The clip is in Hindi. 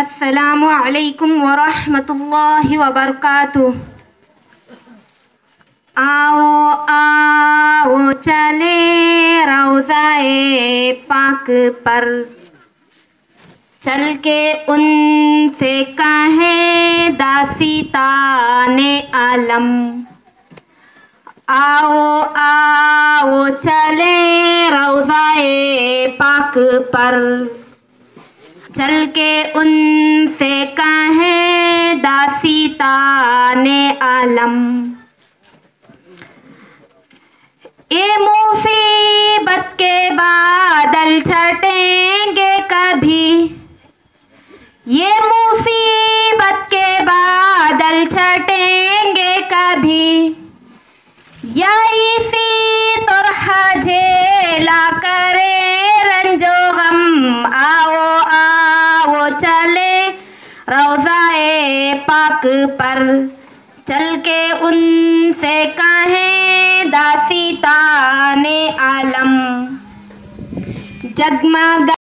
अस्सलामु अलैकुम वरहमतुल्लाहि वबरकातुह आओ आओ, चले रोज़ाए पाक पर। चल के उनसे कहे दासी ताने आलम। आओ आओ, चले रोज़ाए पाक पर। चल के उनसे कहे दासी ताने आलम। ये मुसीबत के बादल छटेंगे कभी। ये मुसीबत के बादल छटेंगे कभी। चले रोज़ाए पाक पर। चल के उनसे कहें दासी ताने आलम। जगमगा